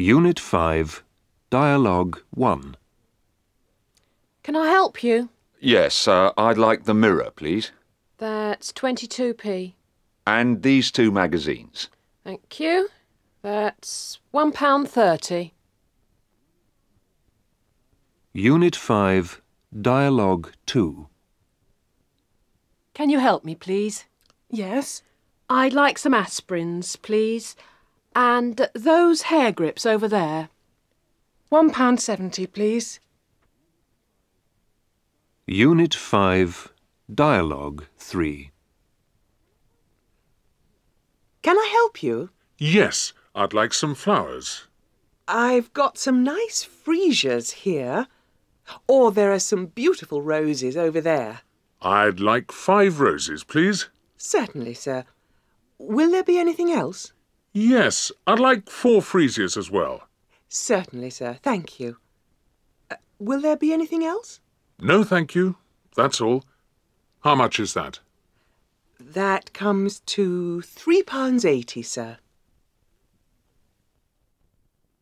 Unit 5, Dialogue 1. Can I help you? Yes, uh, I'd like the Mirror, please. That's 22p. And these two magazines. Thank you. That's £1.30. Unit 5, Dialogue 2. Can you help me, please? Yes? I'd like some aspirins, please. And those hair grips over there. One pound seventy, please. Unit 5, Dialogue 3. Can I help you? Yes, I'd like some flowers. I've got some nice freesias here. Or there are some beautiful roses over there. I'd like five roses, please. Certainly, sir. Will there be anything else? Yes, I'd like four freesias as well. Certainly, sir. Thank you. Uh, will there be anything else? No, thank you. That's all. How much is that? That comes to three pounds eighty, sir.